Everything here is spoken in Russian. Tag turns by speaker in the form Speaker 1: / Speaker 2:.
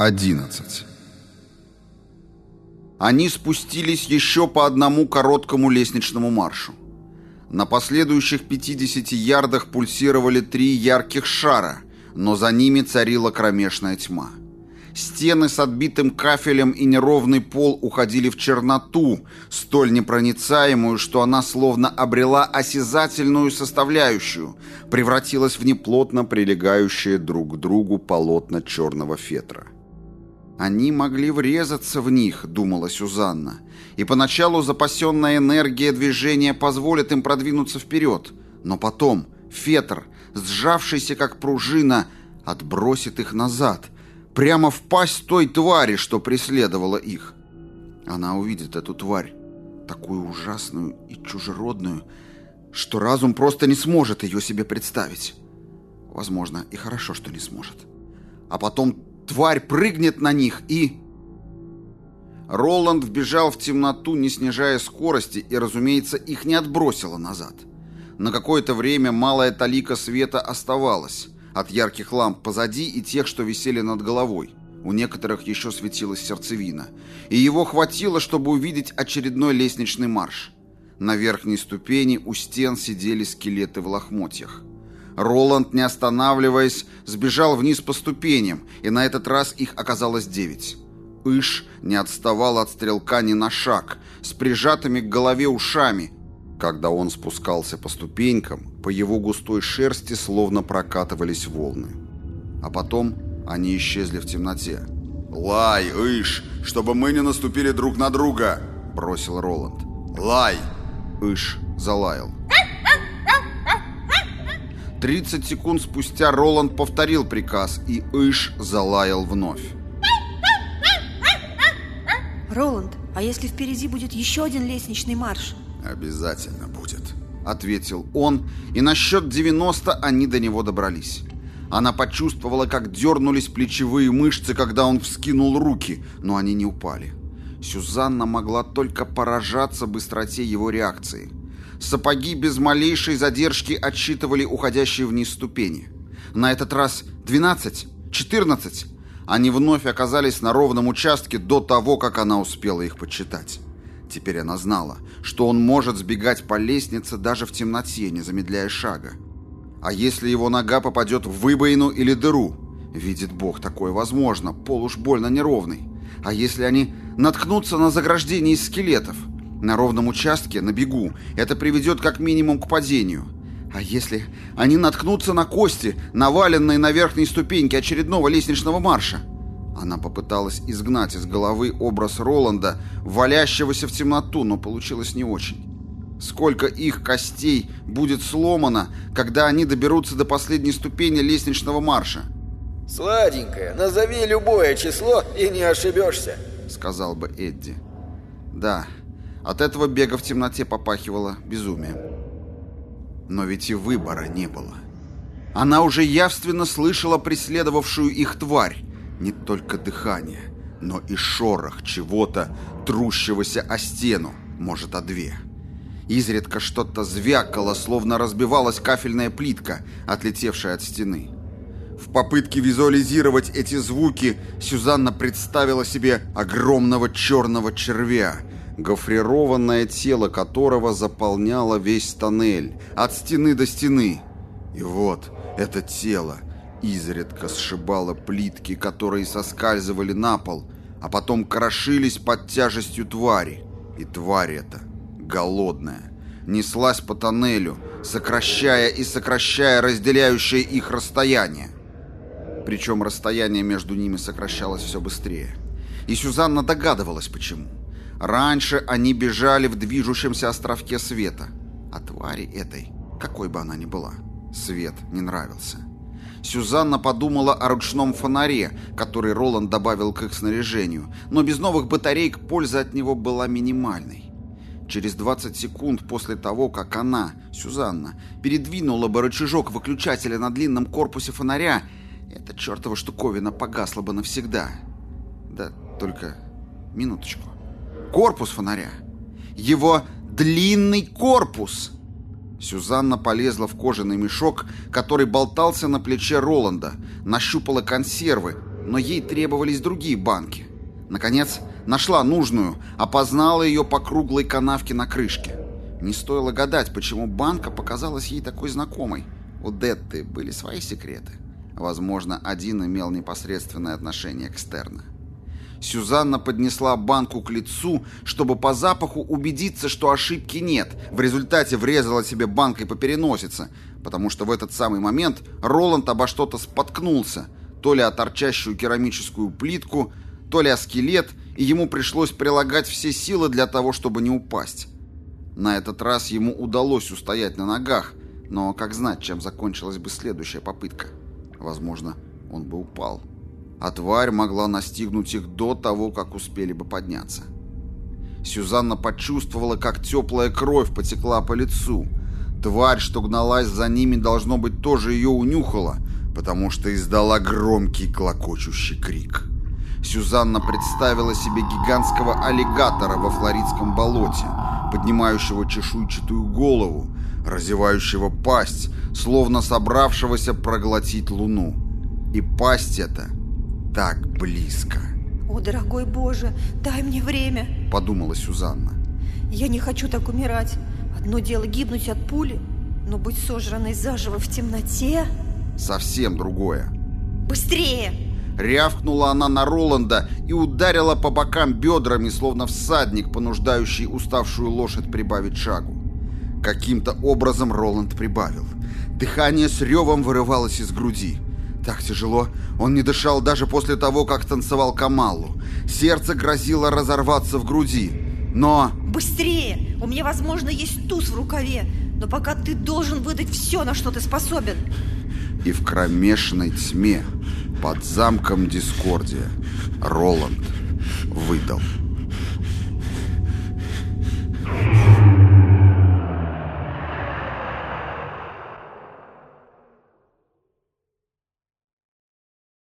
Speaker 1: 11. Они спустились еще по одному короткому лестничному маршу. На последующих 50 ярдах пульсировали три ярких шара, но за ними царила кромешная тьма. Стены с отбитым кафелем и неровный пол уходили в черноту, столь непроницаемую, что она словно обрела осязательную составляющую, превратилась в неплотно прилегающие друг к другу полотна черного фетра. Они могли врезаться в них, думала Сюзанна, и поначалу запасенная энергия движения позволит им продвинуться вперед, но потом фетр, сжавшийся как пружина, отбросит их назад, прямо в пасть той твари, что преследовала их. Она увидит эту тварь, такую ужасную и чужеродную, что разум просто не сможет ее себе представить. Возможно, и хорошо, что не сможет. А потом Тварь прыгнет на них и... Роланд вбежал в темноту, не снижая скорости, и, разумеется, их не отбросило назад. На какое-то время малая талика света оставалась от ярких ламп позади и тех, что висели над головой. У некоторых еще светилась сердцевина. И его хватило, чтобы увидеть очередной лестничный марш. На верхней ступени у стен сидели скелеты в лохмотьях. Роланд, не останавливаясь, сбежал вниз по ступеням, и на этот раз их оказалось девять. Иш не отставал от стрелка ни на шаг, с прижатыми к голове ушами. Когда он спускался по ступенькам, по его густой шерсти словно прокатывались волны. А потом они исчезли в темноте.
Speaker 2: «Лай, Иш, чтобы мы не наступили друг на друга!» – бросил Роланд. «Лай!»
Speaker 1: Иш залаял. 30 секунд спустя Роланд повторил приказ, и Иш залаял вновь.
Speaker 3: Роланд, а если впереди будет еще один лестничный марш?
Speaker 2: Обязательно будет,
Speaker 1: ответил он, и на счет 90 они до него добрались. Она почувствовала, как дернулись плечевые мышцы, когда он вскинул руки, но они не упали. Сюзанна могла только поражаться быстроте его реакции. Сапоги без малейшей задержки отсчитывали уходящие вниз ступени. На этот раз 12, 14. Они вновь оказались на ровном участке до того, как она успела их подсчитать. Теперь она знала, что он может сбегать по лестнице даже в темноте, не замедляя шага. А если его нога попадет в выбоину или дыру? Видит Бог, такое возможно, пол уж больно неровный. А если они наткнутся на заграждение из скелетов? На ровном участке, на бегу, это приведет как минимум к падению. А если они наткнутся на кости, наваленные на верхней ступеньке очередного лестничного марша? Она попыталась изгнать из головы образ Роланда, валящегося в темноту, но получилось не очень. Сколько их костей будет сломано, когда они доберутся до последней ступени лестничного марша?
Speaker 4: «Сладенькая, назови любое число и не ошибешься», —
Speaker 1: сказал бы Эдди. «Да, от этого бега в темноте попахивало безумием. Но ведь и выбора не было. Она уже явственно слышала преследовавшую их тварь. Не только дыхание, но и шорох чего-то, трущегося о стену, может, о две. Изредка что-то звякало, словно разбивалась кафельная плитка, отлетевшая от стены. В попытке визуализировать эти звуки Сюзанна представила себе огромного черного червя, гофрированное тело которого заполняло весь тоннель, от стены до стены. И вот это тело изредка сшибало плитки, которые соскальзывали на пол, а потом крошились под тяжестью твари. И тварь эта, голодная, неслась по тоннелю, сокращая и сокращая разделяющее их расстояние. Причем расстояние между ними сокращалось все быстрее. И Сюзанна догадывалась, почему. Раньше они бежали в движущемся островке света. А твари этой, какой бы она ни была, свет не нравился. Сюзанна подумала о ручном фонаре, который Роланд добавил к их снаряжению, но без новых батареек польза от него была минимальной. Через 20 секунд после того, как она, Сюзанна, передвинула бы рычажок выключателя на длинном корпусе фонаря, эта чертова штуковина погасла бы навсегда. Да только минуточку корпус фонаря. Его длинный корпус. Сюзанна полезла в кожаный мешок, который болтался на плече Роланда, нащупала консервы, но ей требовались другие банки. Наконец, нашла нужную, опознала ее по круглой канавке на крышке. Не стоило гадать, почему банка показалась ей такой знакомой. У Детты были свои секреты. Возможно, один имел непосредственное отношение к Стерна. Сюзанна поднесла банку к лицу, чтобы по запаху убедиться, что ошибки нет. В результате врезала себе банкой по переносице, потому что в этот самый момент Роланд обо что-то споткнулся, то ли о торчащую керамическую плитку, то ли о скелет, и ему пришлось прилагать все силы для того, чтобы не упасть. На этот раз ему удалось устоять на ногах, но как знать, чем закончилась бы следующая попытка. Возможно, он бы упал. А тварь могла настигнуть их до того, как успели бы подняться. Сюзанна почувствовала, как теплая кровь потекла по лицу. Тварь, что гналась за ними, должно быть, тоже ее унюхала, потому что издала громкий клокочущий крик. Сюзанна представила себе гигантского аллигатора во флоридском болоте, поднимающего чешуйчатую голову, разевающего пасть, словно собравшегося проглотить луну. И пасть эта так близко.
Speaker 3: «О, дорогой Боже, дай мне время!»
Speaker 1: — подумала Сюзанна.
Speaker 3: «Я не хочу так умирать. Одно дело гибнуть от пули, но быть сожранной заживо в темноте...»
Speaker 1: «Совсем другое».
Speaker 3: «Быстрее!»
Speaker 1: Рявкнула она на Роланда и ударила по бокам бедрами, словно всадник, понуждающий уставшую лошадь прибавить шагу. Каким-то образом Роланд прибавил. Дыхание с ревом вырывалось из груди. Так тяжело, он не дышал даже после того, как танцевал Камалу. Сердце грозило разорваться в груди. Но...
Speaker 3: «Быстрее! У меня, возможно, есть туз в рукаве, но пока ты должен выдать все, на что ты способен!»
Speaker 1: И в кромешной тьме, под замком Дискордия, Роланд выдал.